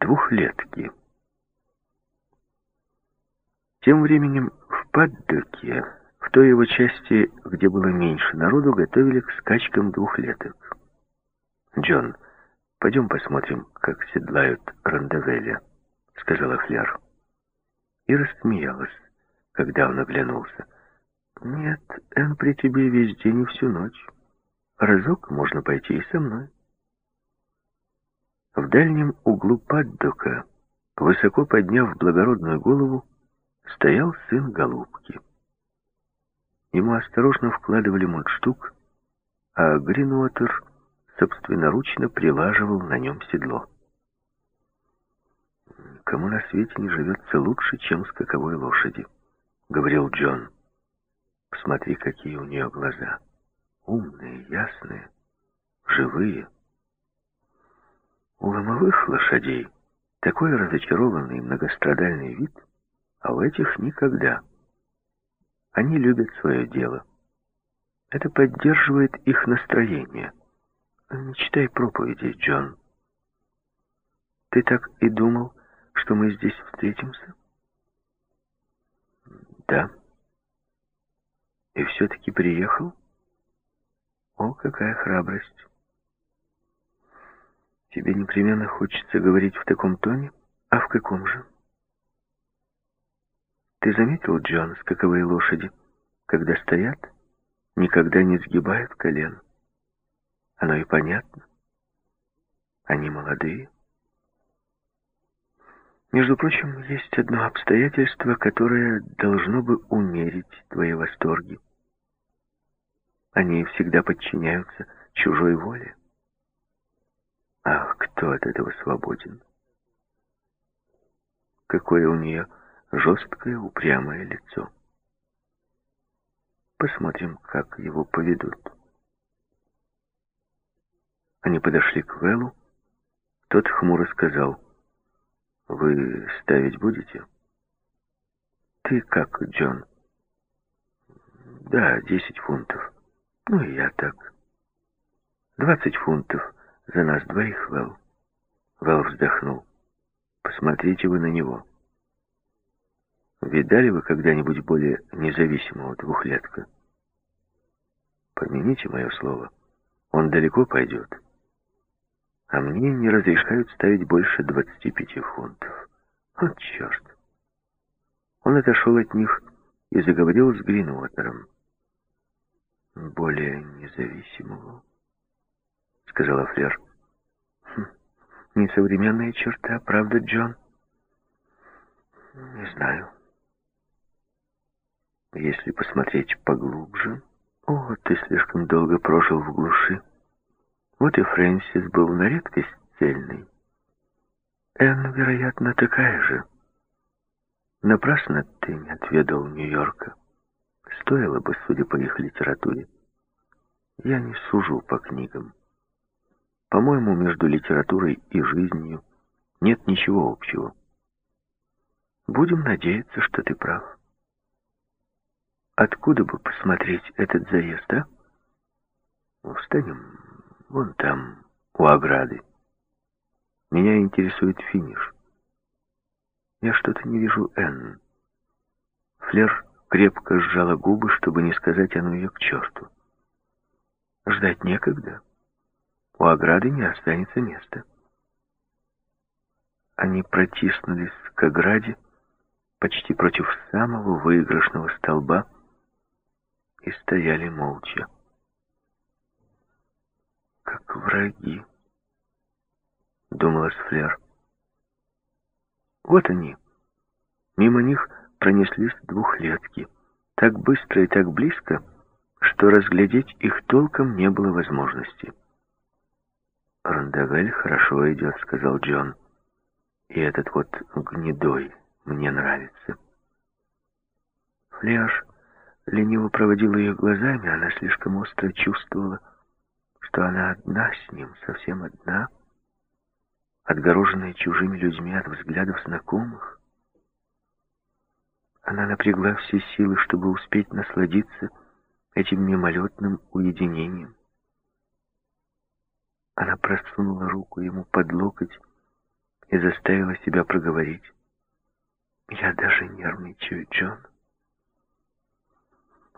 двухлетки. Тем временем в Паддоке, в той его части, где было меньше народу, готовили к скачкам двухлеток. «Джон, пойдем посмотрим, как седлают Рандавеля», — сказала Фляр. И рассмеялась, когда он оглянулся. «Нет, Эн при тебе весь день и всю ночь. Разок можно пойти и со мной». В дальнем углу паддока, высоко подняв благородную голову, стоял сын голубки. Ему осторожно вкладывали мундштук, а Гринуотер собственноручно прилаживал на нем седло. «Кому на свете не живется лучше, чем скаковой лошади», — говорил Джон. «Посмотри, какие у нее глаза. Умные, ясные, живые». У ломовых лошадей такой разочарованный многострадальный вид, а у этих никогда. Они любят свое дело. Это поддерживает их настроение. Не читай проповеди, Джон. Ты так и думал, что мы здесь встретимся? Да. И все-таки приехал? О, какая храбрость. Тебе непременно хочется говорить в таком тоне? А в каком же? Ты заметил, Джон, каковые лошади, когда стоят, никогда не сгибают колен? Оно и понятно. Они молодые. Между прочим, есть одно обстоятельство, которое должно бы умерить твои восторги. Они всегда подчиняются чужой воле. Ах, кто от этого свободен? Какое у нее жесткое, упрямое лицо. Посмотрим, как его поведут. Они подошли к Вэллу. Тот хмуро сказал, «Вы ставить будете?» «Ты как, Джон?» «Да, десять фунтов. Ну и я так. Двадцать фунтов за нас двоих, Вэл. Вэл вздохнул. Посмотрите вы на него. Видали вы когда-нибудь более независимого двухлетка? Помяните мое слово. Он далеко пойдет. А мне не разрешают ставить больше 25 фунтов. Вот черт. Он отошел от них и заговорил с Гринуотером. Более независимого сказала Флер. Хм, несовременная черта, правда, Джон? Не знаю. Если посмотреть поглубже... О, ты слишком долго прожил в глуши. Вот и Фрэнсис был на редкость цельный. Энн, вероятно, такая же. Напрасно ты не отведал Нью-Йорка. Стоило бы, судя по их литературе. Я не сужу по книгам. По-моему, между литературой и жизнью нет ничего общего. Будем надеяться, что ты прав. Откуда бы посмотреть этот заезд, а? Встанем вон там, у ограды. Меня интересует финиш. Я что-то не вижу Энн. Флер крепко сжала губы, чтобы не сказать оно ее к черту. Ждать некогда. У ограды не останется места. Они протиснулись к ограде почти против самого выигрышного столба и стояли молча. Как враги, думалась Флер. Вот они. Мимо них пронеслись двухлетки. Так быстро и так близко, что разглядеть их толком не было возможности. «Рандавель хорошо идет», — сказал Джон. «И этот вот гнедой мне нравится». Фляж лениво проводила ее глазами, она слишком остро чувствовала, что она одна с ним, совсем одна, отгороженная чужими людьми от взглядов знакомых. Она напрягла все силы, чтобы успеть насладиться этим мимолетным уединением. Она просунула руку ему под локоть и заставила себя проговорить. «Я даже нервничаю, Джон.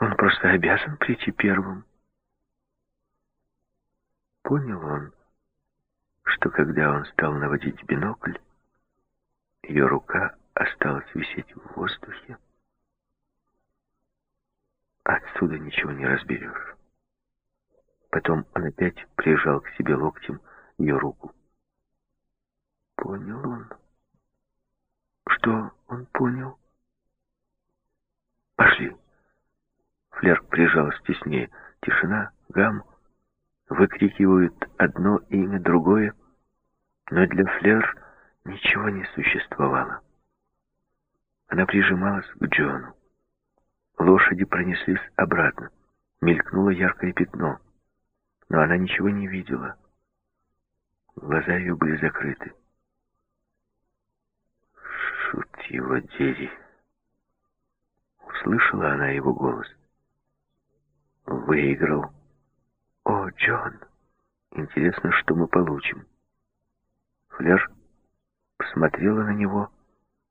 Он просто обязан прийти первым». Понял он, что когда он стал наводить бинокль, ее рука осталась висеть в воздухе. Отсюда ничего не разберешь. Потом он опять прижал к себе локтем ее руку. Понял он. Что он понял? Пошли. Флер прижалась теснее. Тишина, гам. Выкрикивают одно имя, другое. Но для Флер ничего не существовало. Она прижималась к Джону. Лошади пронеслись обратно. Мелькнуло яркое пятно. Но она ничего не видела. Глаза ее были закрыты. «Шут его дери!» Услышала она его голос. «Выиграл!» «О, Джон! Интересно, что мы получим?» Флер посмотрела на него.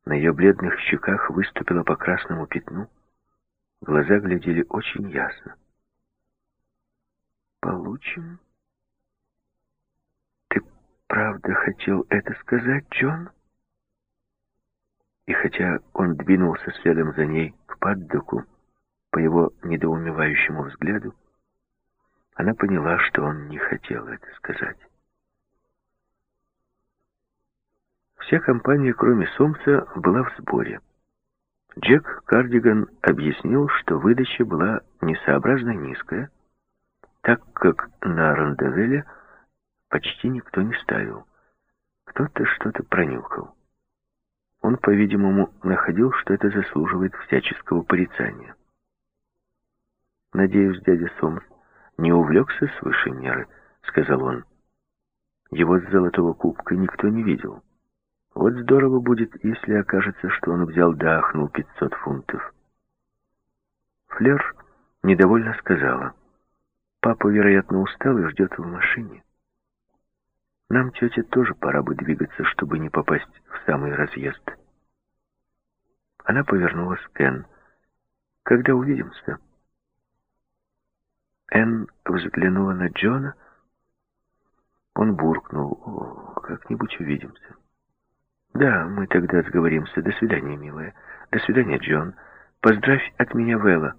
На ее бледных щеках выступила по красному пятну. Глаза глядели очень ясно. «Получим?» «Ты правда хотел это сказать, Джон?» И хотя он двинулся следом за ней к паддоку, по его недоумевающему взгляду, она поняла, что он не хотел это сказать. Вся компания, кроме Сомса, была в сборе. Джек Кардиган объяснил, что выдача была несообразно низкая, так как на Рандевеле почти никто не ставил. Кто-то что-то пронюхал. Он, по-видимому, находил, что это заслуживает всяческого порицания. «Надеюсь, дядя Сомс не увлекся свыше меры», — сказал он. «Его с золотого кубка никто не видел». Вот здорово будет, если окажется, что он взял да ахнул 500 фунтов. Флер недовольно сказала. Папа, вероятно, устал и ждет в машине. Нам, тетя, тоже пора бы двигаться, чтобы не попасть в самый разъезд. Она повернулась к Энн. Когда увидимся? Энн взглянула на Джона. Он буркнул. Как-нибудь увидимся. «Да, мы тогда сговоримся. До свидания, милая. До свидания, Джон. Поздравь от меня Вэлла».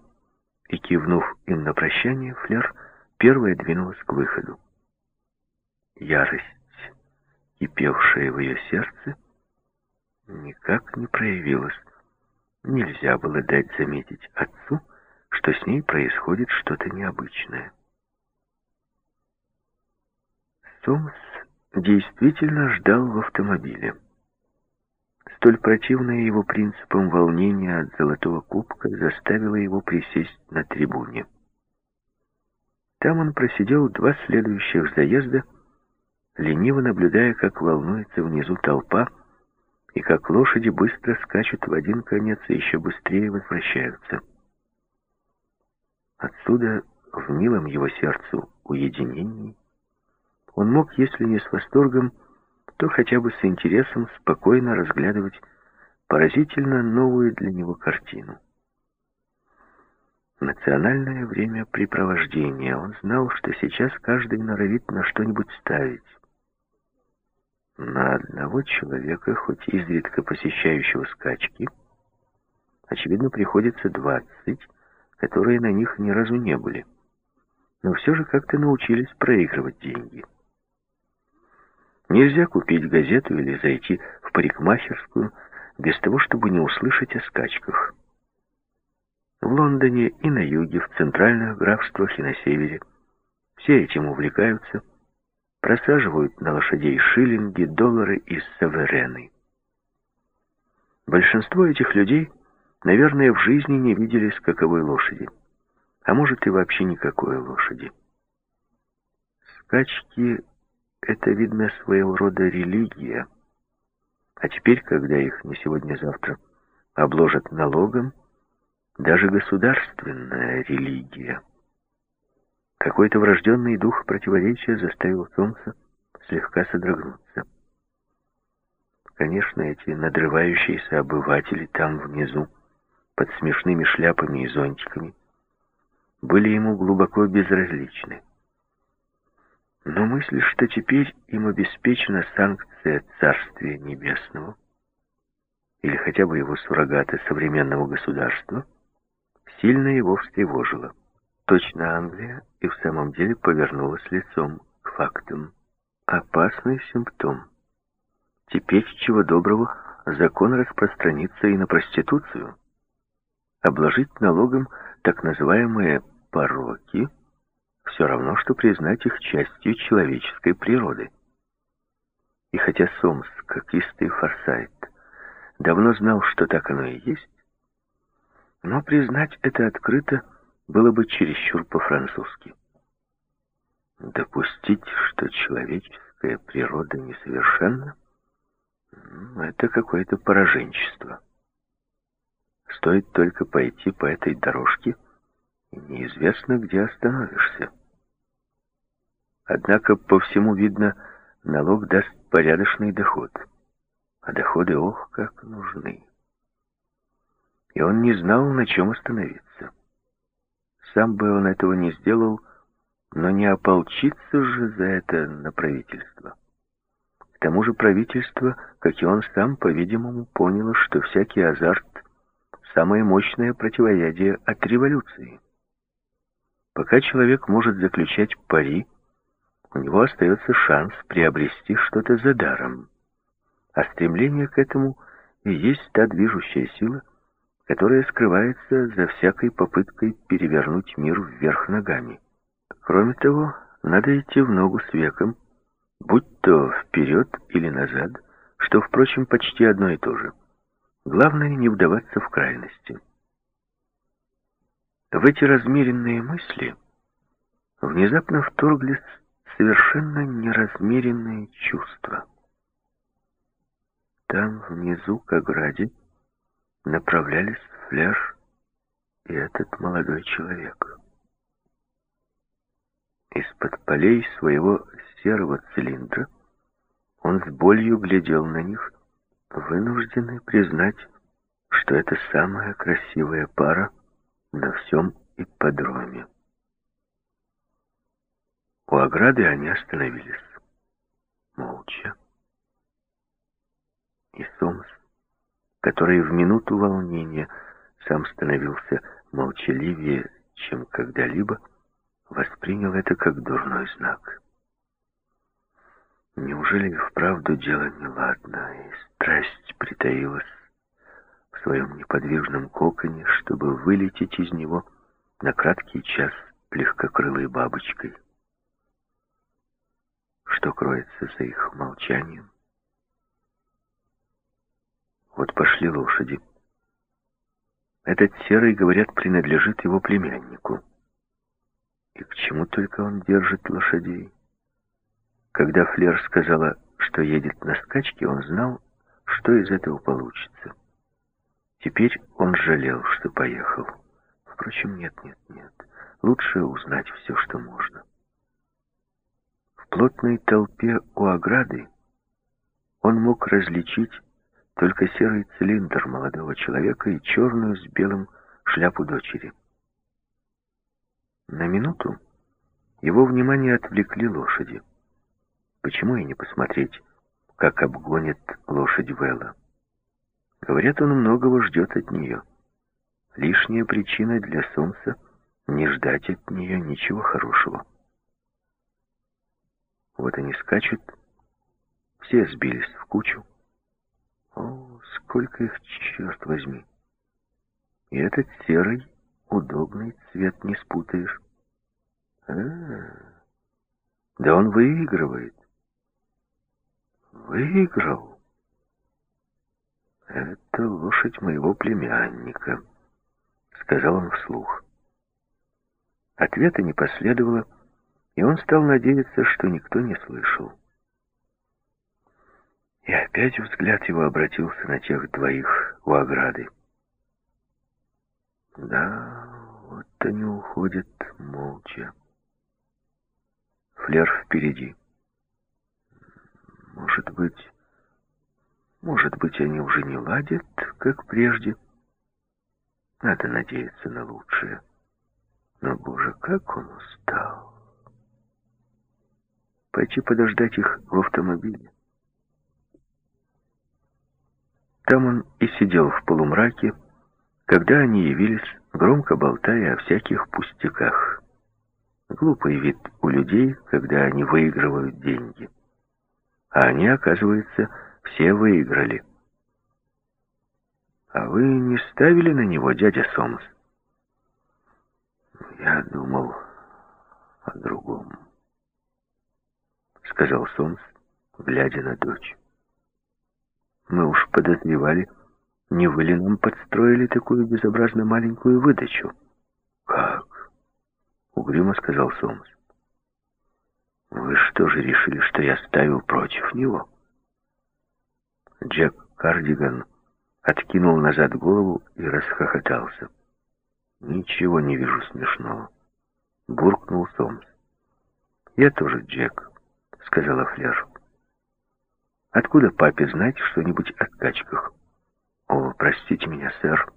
И, кивнув им на прощание, Флер первая двинулась к выходу. Ярость, кипевшая в ее сердце, никак не проявилась. Нельзя было дать заметить отцу, что с ней происходит что-то необычное. Сомс действительно ждал в автомобиле. Столь противное его принципам волнение от золотого кубка заставило его присесть на трибуне. Там он просидел два следующих заезда, лениво наблюдая, как волнуется внизу толпа, и как лошади быстро скачут в один конец и еще быстрее возвращаются. Отсюда, в милом его сердцу уединении, он мог, если не с восторгом, то хотя бы с интересом спокойно разглядывать поразительно новую для него картину. Национальное времяпрепровождение. Он знал, что сейчас каждый норовит на что-нибудь ставить. На одного человека, хоть изредка посещающего скачки, очевидно, приходится двадцать, которые на них ни разу не были, но все же как-то научились проигрывать деньги. Нельзя купить газету или зайти в парикмахерскую без того, чтобы не услышать о скачках. В Лондоне и на юге, в центральных графствах и на севере все этим увлекаются, просаживают на лошадей шиллинги, доллары и саверены. Большинство этих людей, наверное, в жизни не видели скаковой лошади, а может и вообще никакой лошади. Скачки это, видно, своего рода религия. А теперь, когда их не сегодня-завтра обложат налогом, даже государственная религия. Какой-то врожденный дух противоречия заставил Томса слегка содрогнуться. Конечно, эти надрывающиеся обыватели там внизу, под смешными шляпами и зонтиками, были ему глубоко безразличны. Но мысль, что теперь им обеспечена санкция Царствия Небесного, или хотя бы его суррогата современного государства, сильно его встревожила. Точно Англия и в самом деле повернулась лицом к фактам. Опасный симптом. Теперь, чего доброго, закон распространится и на проституцию. Обложить налогом так называемые «пороки» все равно, что признать их частью человеческой природы. И хотя Сомс, как истый Форсайт, давно знал, что так оно и есть, но признать это открыто было бы чересчур по-французски. Допустить, что человеческая природа несовершенна, это какое-то пораженчество. Стоит только пойти по этой дорожке, неизвестно, где остановишься. Однако по всему видно, налог даст порядочный доход. А доходы, ох, как нужны. И он не знал, на чем остановиться. Сам бы он этого не сделал, но не ополчиться же за это на правительство. К тому же правительство, как и он сам, по-видимому, поняло, что всякий азарт — самое мощное противоядие от революции. Пока человек может заключать пари, у него остается шанс приобрести что-то за даром. А стремление к этому и есть та движущая сила, которая скрывается за всякой попыткой перевернуть мир вверх ногами. Кроме того, надо идти в ногу с веком, будь то вперед или назад, что, впрочем, почти одно и то же. Главное не вдаваться в крайности. В эти размеренные мысли внезапно вторглись совершенно неразмеренные чувства. Там, внизу, к ограде, направлялись Флеш и этот молодой человек. Из-под полей своего серого цилиндра он с болью глядел на них, вынужденный признать, что это самая красивая пара на всем ипподроме. У ограды они остановились. Молча. И Сомс, который в минуту волнения сам становился молчаливее, чем когда-либо, воспринял это как дурной знак. Неужели вправду дело неладно, и страсть притаилась в своем неподвижном коконе, чтобы вылететь из него на краткий час легкокрылой бабочкой? что кроется за их молчанием. Вот пошли лошади. Этот серый, говорят, принадлежит его племяннику. И к чему только он держит лошадей? Когда Флер сказала, что едет на скачке, он знал, что из этого получится. Теперь он жалел, что поехал. Впрочем, нет, нет, нет. Лучше узнать все, что можно плотной толпе у ограды он мог различить только серый цилиндр молодого человека и черную с белым шляпу дочери. На минуту его внимание отвлекли лошади. Почему и не посмотреть, как обгонит лошадь Вэлла? Говорят, он многого ждет от нее. Лишняя причина для солнца не ждать от нее ничего хорошего. Вот они скачут, все сбились в кучу. О, сколько их, черт возьми! И этот серый, удобный цвет не спутаешь. А, -а, -а. да он выигрывает. Выиграл. Это лошадь моего племянника, сказал он вслух. Ответа не последовало, и он стал надеяться, что никто не слышал. И опять взгляд его обратился на тех двоих у ограды. Да, вот они уходят молча. Флер впереди. Может быть... Может быть, они уже не ладят, как прежде. Надо надеяться на лучшее. Но, боже, как он устал. Пойти подождать их в автомобиле. Там он и сидел в полумраке, когда они явились, громко болтая о всяких пустяках. Глупый вид у людей, когда они выигрывают деньги. А они, оказывается, все выиграли. А вы не ставили на него, дядя Сомс? Я думал о другом, сказал Сомс, глядя на дочь. Мы уж подозревали, не вы ли нам подстроили такую безобразно маленькую выдачу? Как? Угрюмо сказал Сомс. Вы что же решили, что я ставил против него? Джек Кардиган откинул назад голову и расхохотался. «Ничего не вижу смешного», — буркнул Сомс. «Я тоже Джек», — сказала Флер. «Откуда папе знать что-нибудь о качках?» «О, простите меня, сэр.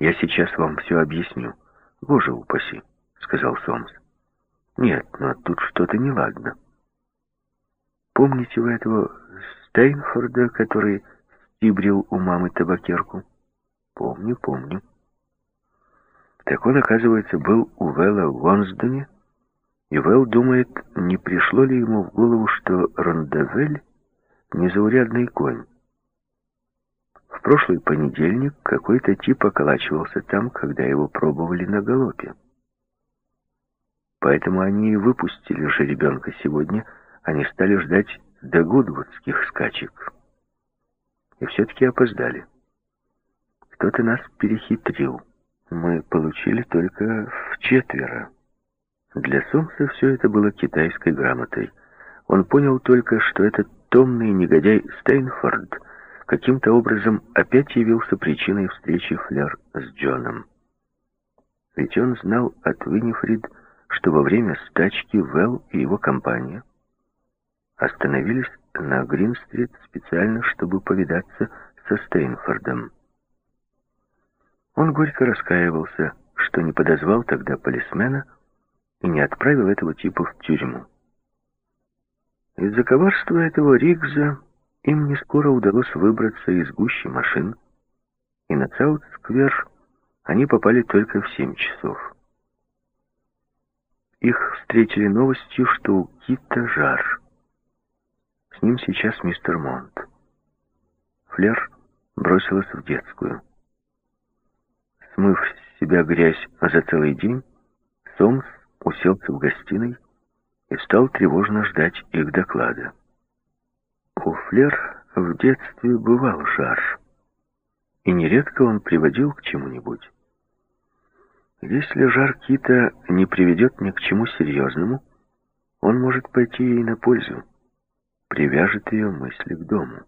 Я сейчас вам все объясню. Боже упаси», — сказал Сомс. «Нет, но тут что-то неладно. Помните вы этого Стейнфорда, который стибрил у мамы табакерку? Помню, помню. Так он, оказывается, был у Вэлла в Вонсдоне, и Вэлл думает, не пришло ли ему в голову, что Рондавель — незаурядный конь. В прошлый понедельник какой-то тип околачивался там, когда его пробовали на галопе. Поэтому они и выпустили же ребенка сегодня, они стали ждать до гудвудских скачек. И все-таки опоздали. Кто-то нас перехитрил. Мы получили только в четверо. Для Сомса все это было китайской грамотой. Он понял только, что этот томный негодяй Стейнфорд каким-то образом опять явился причиной встречи Флер с Джоном. Ведь он знал от Виннифрид, что во время стачки Вэл и его компания остановились на Грин-стрит специально, чтобы повидаться со Стейнфордом. Он горько раскаивался, что не подозвал тогда полисмена и не отправил этого типа в тюрьму. Из-за коварства этого Ригза им не скоро удалось выбраться из гущи машин, и на Саут-сквер они попали только в семь часов. Их встретили новостью, что у Кита жар — с ним сейчас мистер Монт. Флер бросилась в детскую. Смыв с себя грязь за целый день, Сомс уселся в гостиной и стал тревожно ждать их доклада. У Флер в детстве бывал жар, и нередко он приводил к чему-нибудь. Если жар кита не приведет ни к чему серьезному, он может пойти ей на пользу привяжет ее мысли к дому.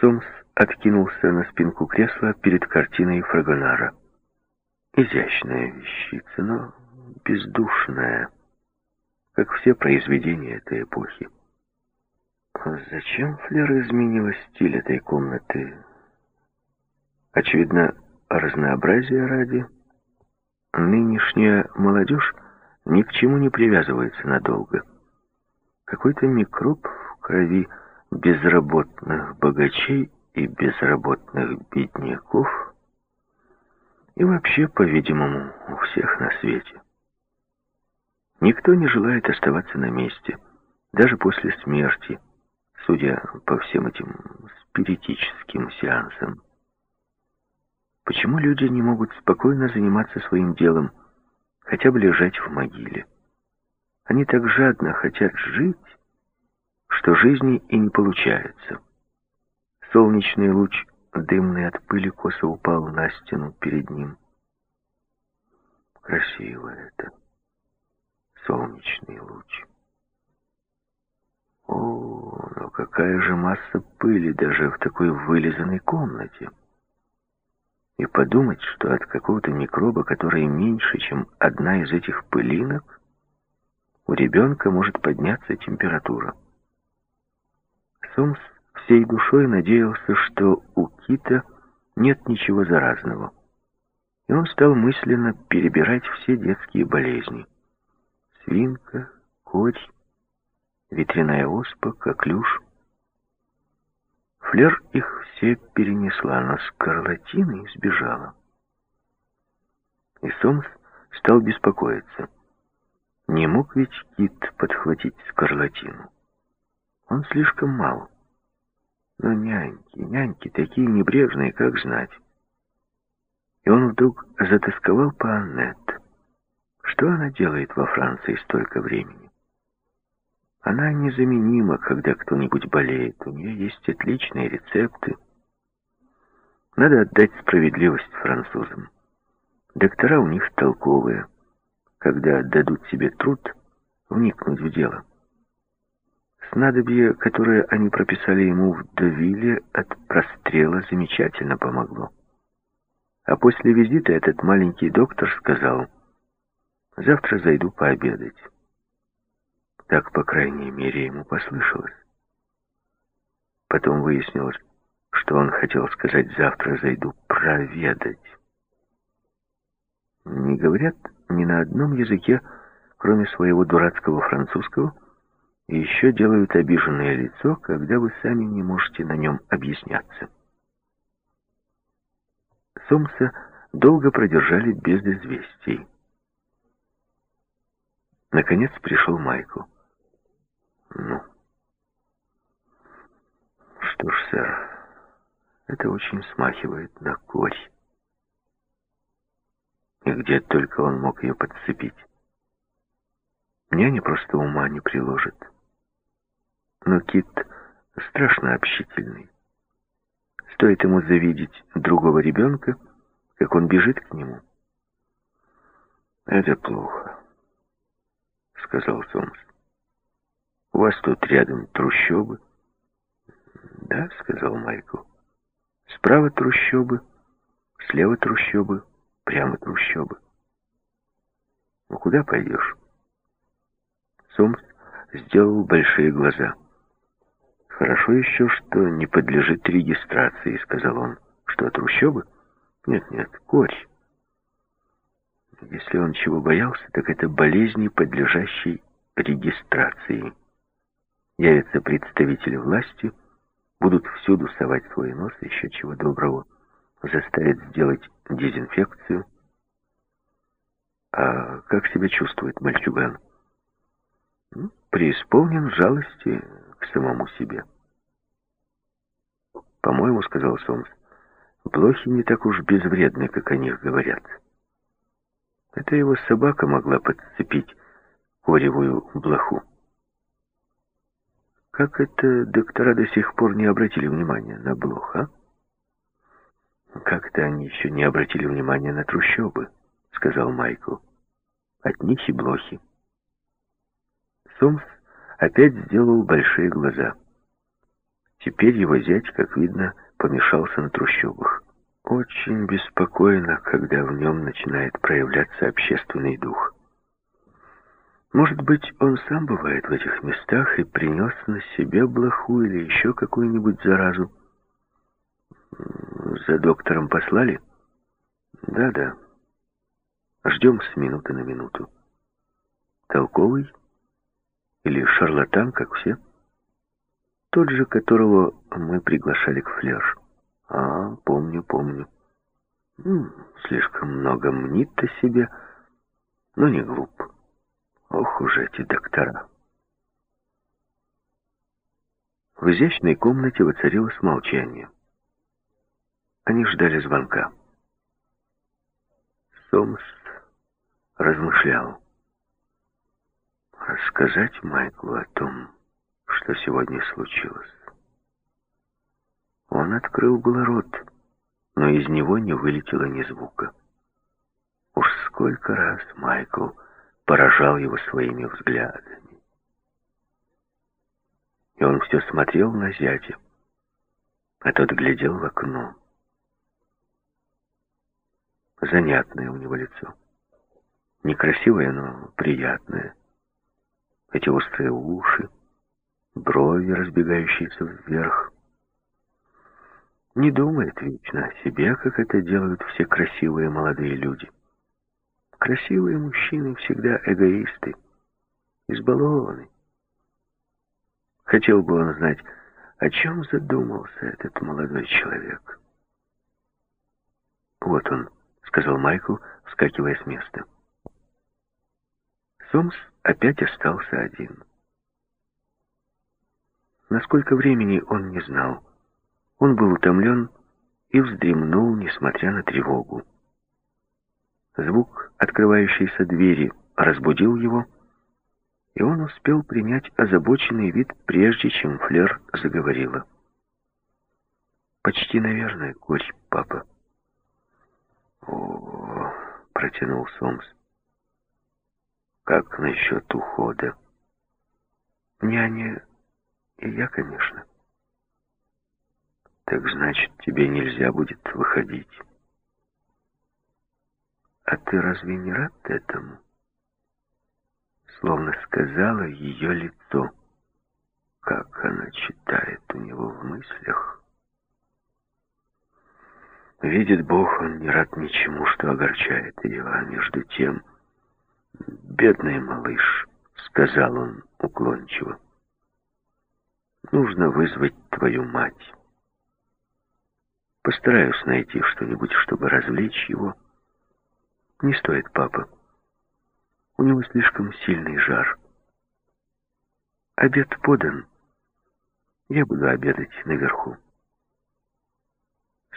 Сомс откинулся на спинку кресла перед картиной Фрагонара. Изящная вещица, но бездушная, как все произведения этой эпохи. А зачем Флер изменила стиль этой комнаты? Очевидно, разнообразие ради. Нынешняя молодежь ни к чему не привязывается надолго. Какой-то микроб в крови безработных богачей и безработных бедняков и вообще, по-видимому, у всех на свете. Никто не желает оставаться на месте, даже после смерти, судя по всем этим спиритическим сеансам. Почему люди не могут спокойно заниматься своим делом, хотя бы лежать в могиле? Они так жадно хотят жить, что жизни и не получается. Солнечный луч, дымный от пыли, косо упал на стену перед ним. Красиво это. Солнечный луч. О, но какая же масса пыли даже в такой вылизанной комнате. И подумать, что от какого-то микроба, который меньше, чем одна из этих пылинок, у ребенка может подняться температура. Сомс всей душой надеялся, что у Кита нет ничего заразного. И он стал мысленно перебирать все детские болезни. Свинка, корь, ветряная оспа, коклюш. Флер их все перенесла, но скарлатины избежала. И Сомс стал беспокоиться. Не мог ведь Кит подхватить скарлатину. Он слишком мал. Но няньки, няньки такие небрежные, как знать. И он вдруг затасковал по Аннет. Что она делает во Франции столько времени? Она незаменима, когда кто-нибудь болеет. У нее есть отличные рецепты. Надо отдать справедливость французам. Доктора у них толковые, когда дадут себе труд вникнуть в дело. Снадобье, которое они прописали ему в Девиле, от прострела замечательно помогло. А после визита этот маленький доктор сказал, «Завтра зайду пообедать». Так, по крайней мере, ему послышалось. Потом выяснилось, что он хотел сказать «завтра зайду проведать». Не говорят ни на одном языке, кроме своего дурацкого французского, и еще делают обиженное лицо, когда вы сами не можете на нем объясняться. Сомса долго продержали без известий. Наконец пришел Майкл. Ну, что ж, сэр, это очень смахивает на корь. И где только он мог ее подцепить. Няня просто ума не приложит. Но Кит страшно общительный. Стоит ему завидеть другого ребенка, как он бежит к нему. «Это плохо», — сказал Сомс. «У вас тут рядом трущобы?» «Да», — сказал Майкл. «Справа трущобы, слева трущобы, прямо трущобы». «Ну, куда пойдешь?» Сомс сделал большие глаза. «Хорошо еще, что не подлежит регистрации», — сказал он. «Что, трущобы?» «Нет-нет, корь». Если он чего боялся, так это болезни, подлежащей регистрации. Явятся представители власти, будут всюду совать свой нос, еще чего доброго, заставят сделать дезинфекцию. А как себя чувствует мальчуган? Ну, преисполнен жалости к самому себе. «По-моему, — сказал Сомс, — блохи не так уж безвредны, как о них говорят. Это его собака могла подцепить коревую блоху. Как это доктора до сих пор не обратили внимания на блох, а? Как-то они еще не обратили внимания на трущобы, сказал Майкл. От них и блохи. Сомс опять сделал большие глаза. Теперь его зять, как видно, помешался на трущобах. Очень беспокойно, когда в нем начинает проявляться общественный дух. Может быть, он сам бывает в этих местах и принес на себе блоху или еще какую-нибудь заразу. За доктором послали? Да-да. Ждем с минуты на минуту. Толковый? Или шарлатан, как все? Тот же, которого мы приглашали к флеш. А, помню, помню. М слишком много мнит о себе, но не глуп. Ох уж эти доктора. В изящной комнате воцарилось молчание. Они ждали звонка. Сомс размышлял. Рассказать Майклу о том, что сегодня случилось. Он открыл было рот, но из него не вылетело ни звука. Уж сколько раз Майкл поражал его своими взглядами. И он все смотрел на зятя, а тот глядел в окно. Занятное у него лицо. Некрасивое, но приятное. Эти острые уши, брови, разбегающиеся вверх, Не думает вечно о себе, как это делают все красивые молодые люди. Красивые мужчины всегда эгоисты, избалованы. Хотел бы он знать, о чем задумался этот молодой человек. «Вот он», — сказал Майкл, вскакивая с места. Сомс опять остался один. Насколько времени он не знал. Он был утомлен и вздремнул, несмотря на тревогу. Звук открывающейся двери разбудил его, и он успел принять озабоченный вид, прежде чем Флер заговорила. «Почти, наверное, горь, папа». «О, — протянул Сомс, — как насчет ухода?» «Няня и я, конечно». «Так значит, тебе нельзя будет выходить». «А ты разве не рад этому?» Словно сказала ее лицо. Как она читает у него в мыслях. Видит Бог, он не рад ничему, что огорчает ее, а между тем... «Бедный малыш», — сказал он уклончиво, — «нужно вызвать твою мать. Постараюсь найти что-нибудь, чтобы развлечь его». Не стоит, папа. У него слишком сильный жар. Обед подан. Я буду обедать наверху.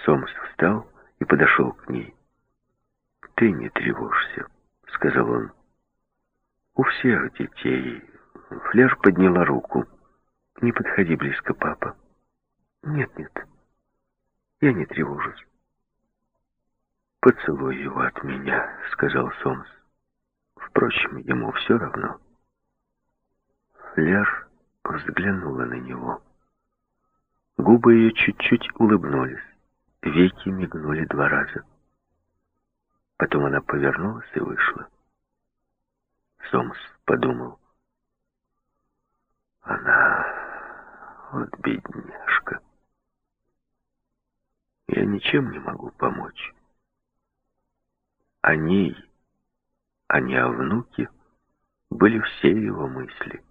Сомс встал и подошел к ней. «Ты не тревожься», — сказал он. «У всех детей...» Флер подняла руку. «Не подходи близко, папа». «Нет-нет, я не тревожусь». «Поцелуй его от меня», — сказал Сомс. Впрочем, ему все равно. Флер взглянула на него. Губы ее чуть-чуть улыбнулись, веки мигнули два раза. Потом она повернулась и вышла. Сомс подумал. Она... вот бедняжка. Я ничем не могу помочь о ней, а не о внуке, были все его мысли.